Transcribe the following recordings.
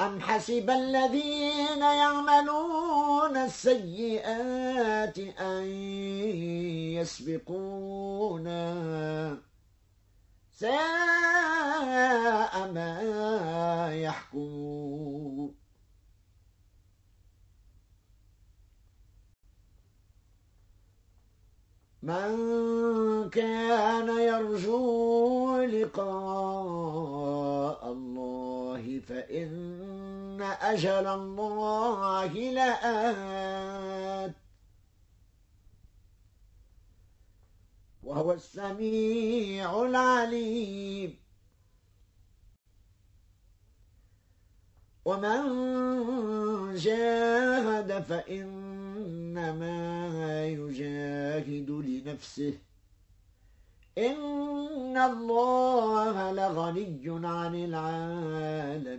أم حسب الذين يعملون السيئات أن يسبقونا ساء ما يحكمون من كان يرجو لقاء الله فإن أجل الله لآت. وهو السميع العليم. ومن جاهد فإنما يجاهد لنفسه. إن الله لغني عن العالمين.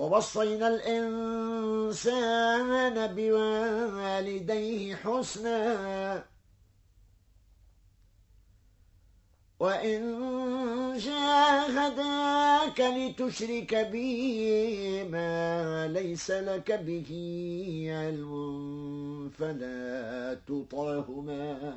ووصينا الإنسان بوالديه حسنا. وإن جاهداك لتشرك بي ما ليس لك به علم فلا تطعهما.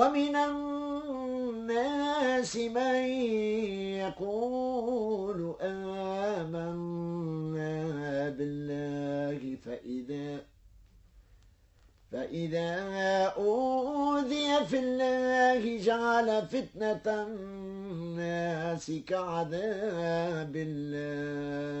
ومن الناس من يقول آمنا بالله فإذا فإذا أوذي في الله جعل فتنة الناس كعذاب الله.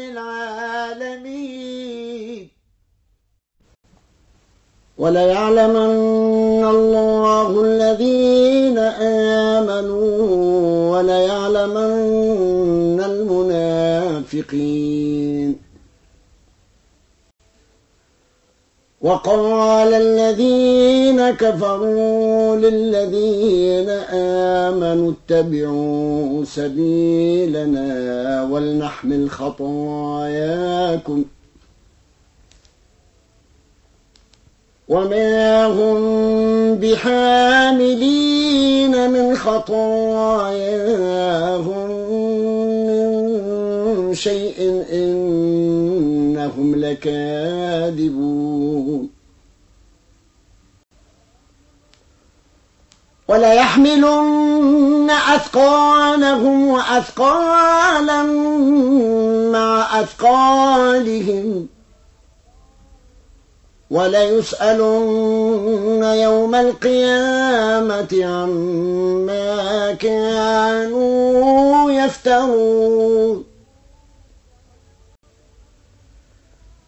وليعلمن الله الذين آمنوا وليعلمن المنافقين. وقال الذين كفروا للذين آمنوا اتبعوا سبيلنا ولنحمل خطاياكم. وما هم بحاملين من خطاياهم من شيء إنهم لكاذبون وليحملن أثقالهم وأثقالا مع أثقالهم وليسألن يوم القيامة عما كانوا يفترون.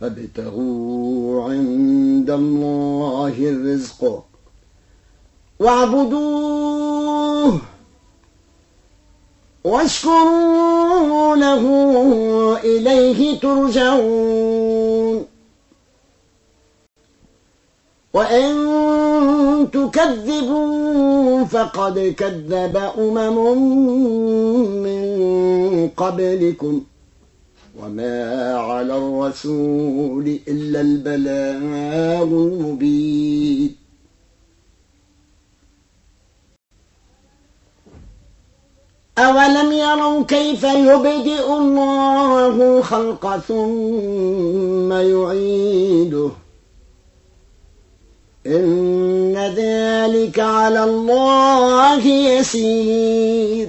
فابتغوا عند الله الرزق واعبدوه واشكروا له إليه ترجعون. وإن تكذبوا فقد كذب أمم من قبلكم. وما على الرسول إلا البلاغ المبين أولم يروا كيف يبدئ الله خلق ثم يعيده إن ذلك على الله يسير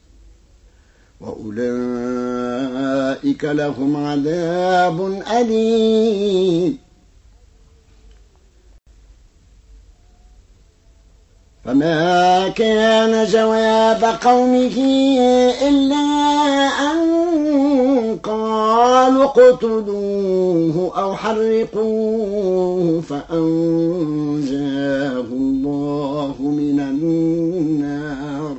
وأولئك لهم عذاب أليم. فما كان جواب قومه إلا أن قالوا اقتلوه أو حرقوه فأنجاه الله من النار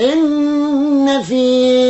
إن في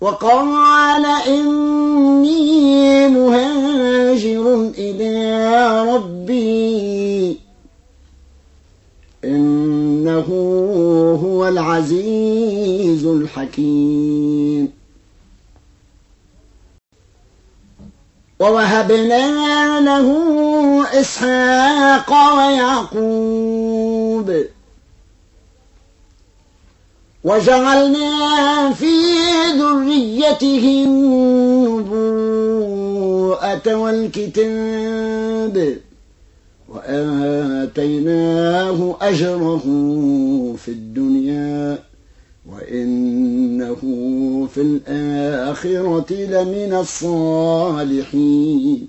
وقال إني مهاجر إلى ربي. إنه هو العزيز الحكيم. ووهبنا له إسحاق ويعقوب. وجعلنا في ذريته النبوءة والكتاب وآتيناه أجره في الدنيا وإنه في الآخرة لمن الصالحين.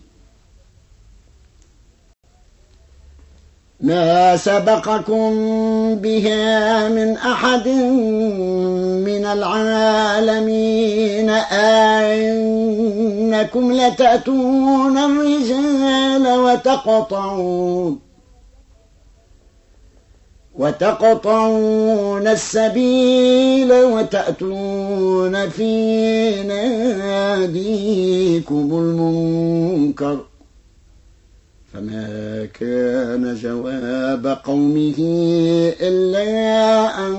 ما سبقكم بها من أحد من العالمين أئنكم لتأتون الرجال وتقطعون وتقطعون السبيل وتأتون في ناديكم المنكر فما كان جواب قومه إلا أن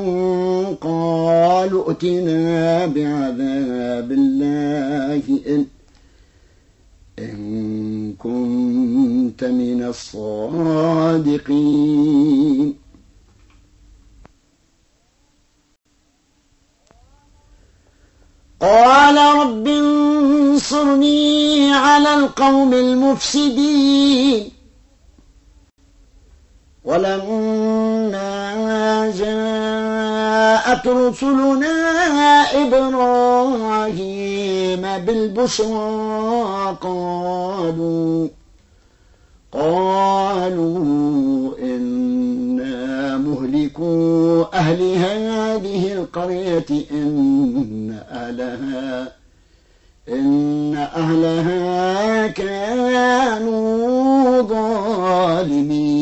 قالوا ائتنا بعذاب الله إن, إن كنت من الصادقين. قال رب انصرني على القوم المفسدين. ولما جاءت رسلنا إبراهيم بالبشرى قالوا قالوا إنا مهلكو أهل هذه القرية إن أهلها إن أهلها كانوا ظالمين.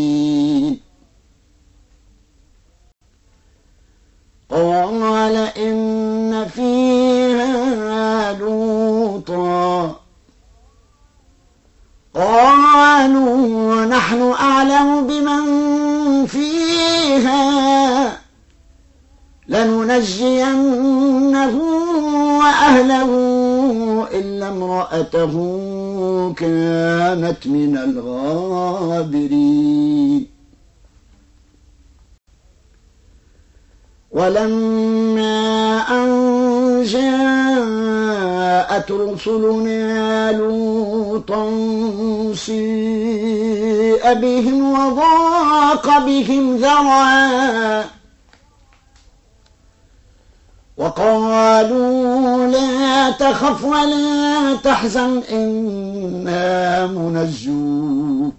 ولما أن جاءت رسلنا لوطا سيء بهم وضاق بهم ذرعا وقالوا لا تخف ولا تحزن إنا منجوك.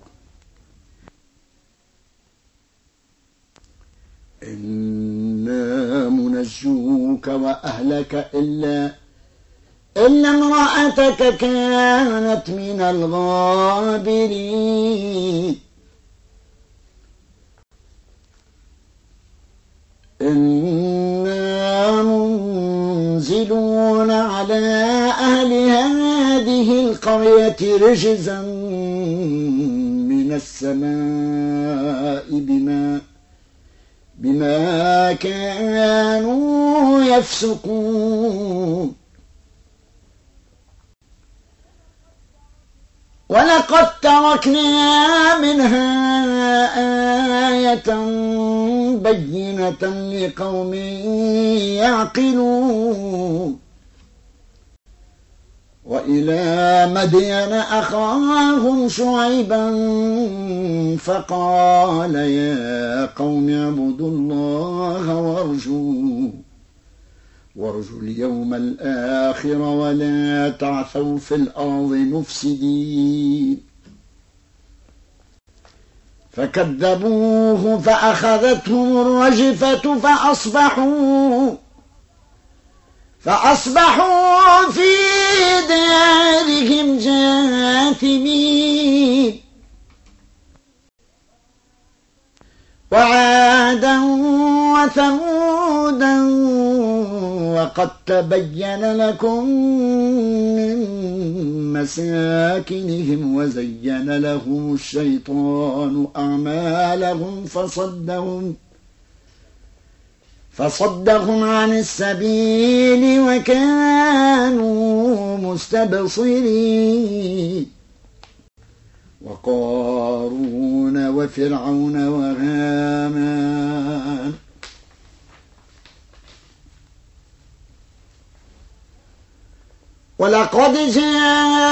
منجوك وأهلك إلا إلا امرأتك كانت من الغابرين. إنا منزلون على أهل هذه القرية رجزا من السماء بما بما كانوا يفسقون. ولقد تركنا منها آية بينة لقوم يعقلون. وإلى مدين أخاهم شعيبا فقال يا قوم اعبدوا الله وارجوه وارجوا اليوم الآخر ولا تعثوا في الأرض مفسدين. فكذبوه فأخذتهم الرجفة فأصبحوا فأصبحوا في دارهم جاثمين. وعادا وثمودا وقد تبين لكم من مساكنهم وزين لهم الشيطان أعمالهم فصدهم فصدهم عن السبيل وكانوا مستبصرين. وقارون وفرعون وهامان. ولقد جاءهم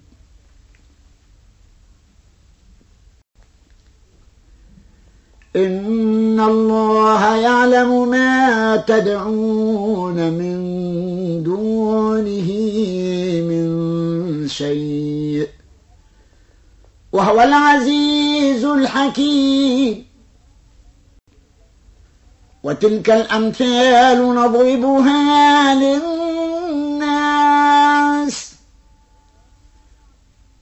إن الله يعلم ما تدعون من دونه من شيء وهو العزيز الحكيم. وتلك الأمثال نضربها للناس.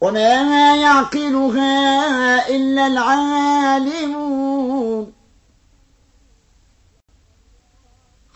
وما يعقلها إلا العالمون.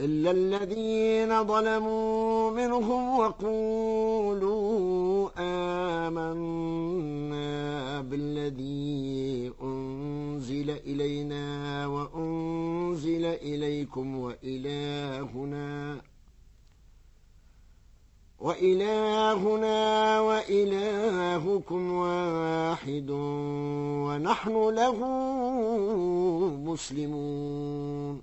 إلا الذين ظلموا منهم وقولوا آمنا بالذي أنزل إلينا وأنزل إليكم وإلهنا وإلهنا وإلهكم واحد ونحن له مسلمون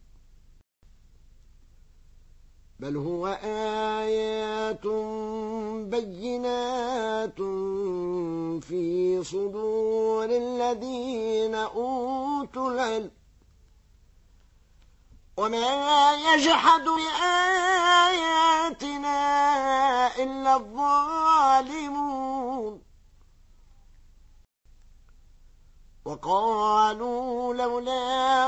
بل هو آيات بينات في صدور الذين أوتوا العلم وما يجحد بآياتنا إلا الظالمون وقالوا لولا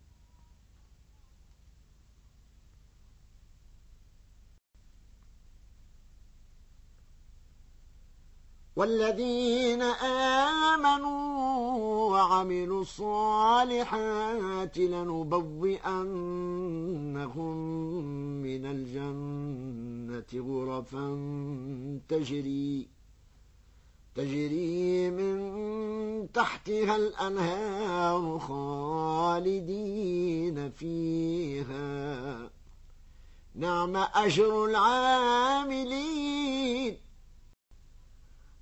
والذين آمنوا وعملوا الصالحات لنبوئنهم من الجنة غرفا تجري تجري من تحتها الأنهار خالدين فيها. نعم أجر العاملين.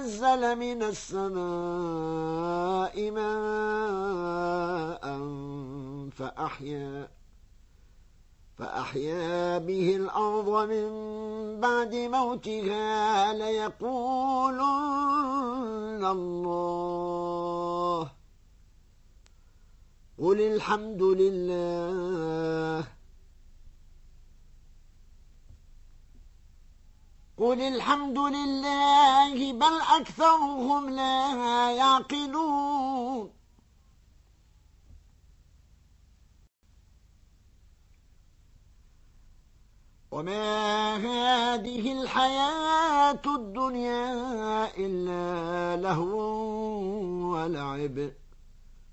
نزل من السماء ماء فأحيا فأحيا به الأرض من بعد موتها ليقولن الله. قل الحمد لله. قل الحمد لله بل أكثرهم لا يعقلون وما هذه الحياة الدنيا إلا لهو ولعب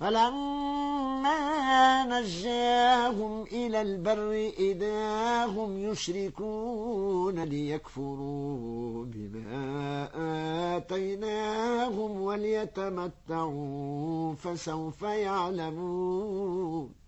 فلما نجاهم إلى البر إذا هم يشركون ليكفروا بما آتيناهم وليتمتعوا فسوف يعلمون.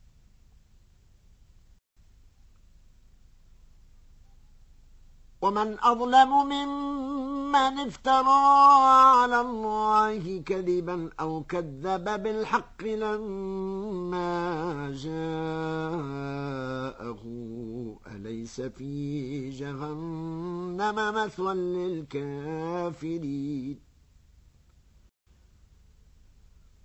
ومن أظلم ممن افترى على الله كذبا أو كذب بالحق لما جاءه أليس في جهنم مثوى للكافرين؟